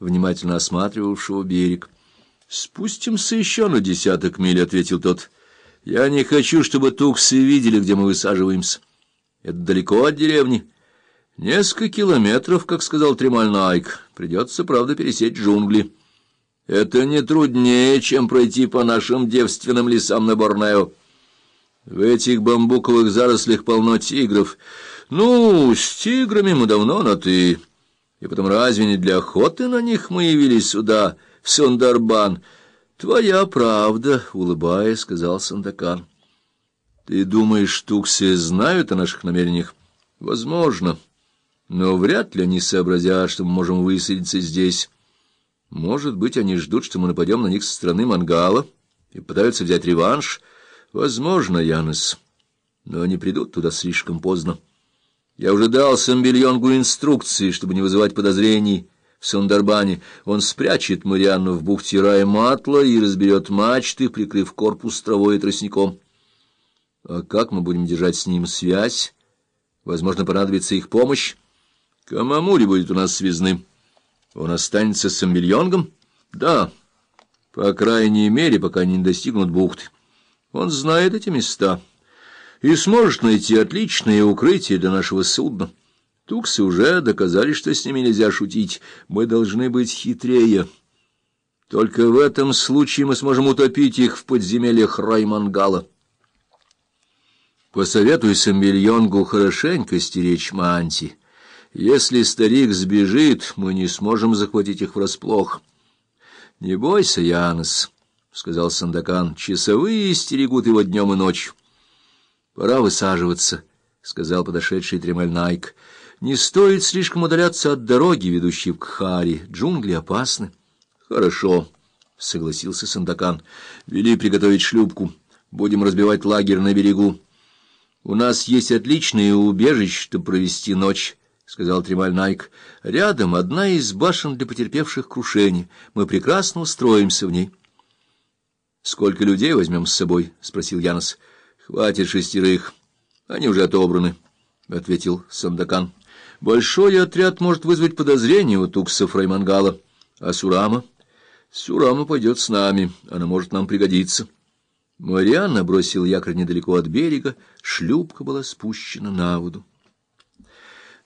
внимательно осматривавшего берег. — Спустимся еще на десяток миль, — ответил тот. — Я не хочу, чтобы туксы видели, где мы высаживаемся. Это далеко от деревни. Несколько километров, как сказал Тремаль Найк. Придется, правда, пересечь джунгли. Это не труднее, чем пройти по нашим девственным лесам на Борнео. В этих бамбуковых зарослях полно тигров. Ну, с тиграми мы давно на «ты». И потом разве не для охоты на них мы явились сюда, в Сундарбан? Твоя правда, — улыбаясь, сказал Сандакан. Ты думаешь, туксы знают о наших намерениях? Возможно. Но вряд ли они сообразят, что мы можем высадиться здесь. Может быть, они ждут, что мы нападем на них со стороны Мангала и пытаются взять реванш. Возможно, Янес. Но они придут туда слишком поздно. Я уже дал Самбельонгу инструкции, чтобы не вызывать подозрений в Сундарбане. Он спрячет Марианну в бухте Рая-Матла и разберет мачты, прикрыв корпус травой и тростником. А как мы будем держать с ним связь? Возможно, понадобится их помощь. Камамури будет у нас связным. Он останется с Самбельонгом? Да, по крайней мере, пока не достигнут бухты. Он знает эти места и сможет найти отличное укрытие для нашего судна. Туксы уже доказали, что с ними нельзя шутить. Мы должны быть хитрее. Только в этом случае мы сможем утопить их в подземельях Раймангала. Посоветуй Самбельонгу хорошенько стеречь Манти. Если старик сбежит, мы не сможем захватить их врасплох. — Не бойся, Янос, — сказал Сандакан, — часовые стерегут его днем и ночью. — Пора высаживаться, — сказал подошедший Тремаль Найк. — Не стоит слишком удаляться от дороги, ведущей в Кхари. Джунгли опасны. — Хорошо, — согласился Сандакан. — Вели приготовить шлюпку. Будем разбивать лагерь на берегу. У нас есть отличное убежище, чтобы провести ночь, — сказал Тремаль Найк. — Рядом одна из башен для потерпевших крушений. Мы прекрасно устроимся в ней. — Сколько людей возьмем с собой? — спросил Янос. —— Хватит шестерых. Они уже отобраны, — ответил Сандакан. — Большой отряд может вызвать подозрение у туксов Раймангала. А Сурама? Сурама пойдет с нами. Она может нам пригодиться. Марианна бросил якорь недалеко от берега. Шлюпка была спущена на воду.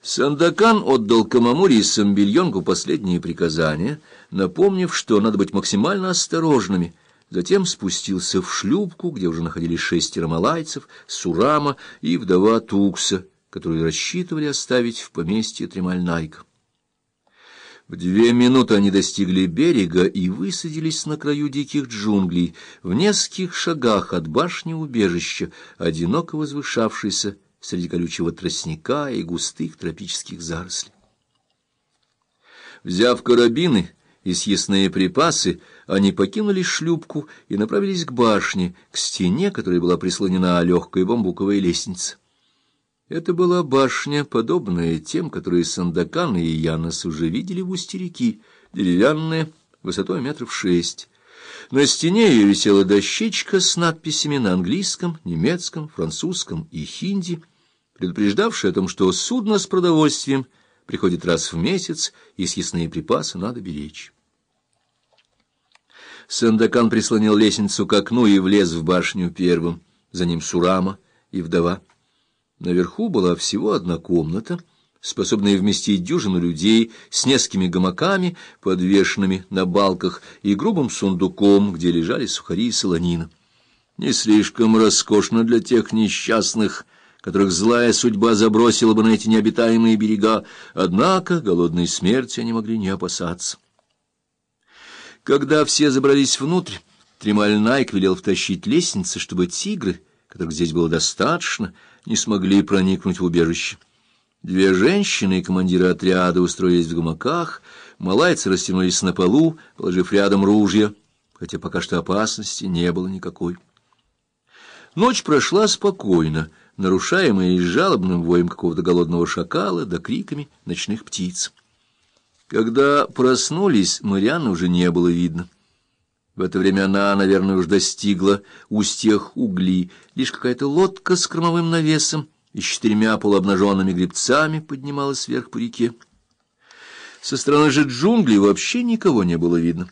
Сандакан отдал Камамури и Самбельонгу последние приказания, напомнив, что надо быть максимально осторожными — Затем спустился в шлюпку, где уже находились шестеро малайцев, Сурама и вдова Тукса, которую рассчитывали оставить в поместье Тремальнайка. В две минуты они достигли берега и высадились на краю диких джунглей, в нескольких шагах от башни убежища, одиноко возвышавшейся среди колючего тростника и густых тропических зарослей. Взяв карабины, и съестные припасы, они покинули шлюпку и направились к башне, к стене, которой была прислонена легкая бамбуковая лестница. Это была башня, подобная тем, которые Сандакан и Янос уже видели в устье реки, деревянная, высотой метров шесть. На стене ее висела дощечка с надписями на английском, немецком, французском и хинди, предупреждавшая о том, что судно с продовольствием — приходит раз в месяц, и съестные припасы надо беречь. Сандакан прислонил лестницу к окну и влез в башню первым, за ним Сурама и вдова. Наверху была всего одна комната, способная вместить дюжину людей с несколькими гамаками, подвешенными на балках, и грубым сундуком, где лежали сухари и солонина. Не слишком роскошно для тех несчастных, которых злая судьба забросила бы на эти необитаемые берега, однако голодной смерти они могли не опасаться. Когда все забрались внутрь, Тремаль Найк велел втащить лестницы, чтобы тигры, которых здесь было достаточно, не смогли проникнуть в убежище. Две женщины и командиры отряда устроились в гамаках, малайцы растянулись на полу, положив рядом ружья, хотя пока что опасности не было никакой. Ночь прошла спокойно, нарушаемая лишь жалобным воем какого-то голодного шакала да криками ночных птиц. Когда проснулись, Марианны уже не было видно. В это время она, наверное, уж достигла устьях угли. Лишь какая-то лодка с кормовым навесом и с четырьмя полуобнаженными гребцами поднималась вверх по реке. Со стороны же джунглей вообще никого не было видно.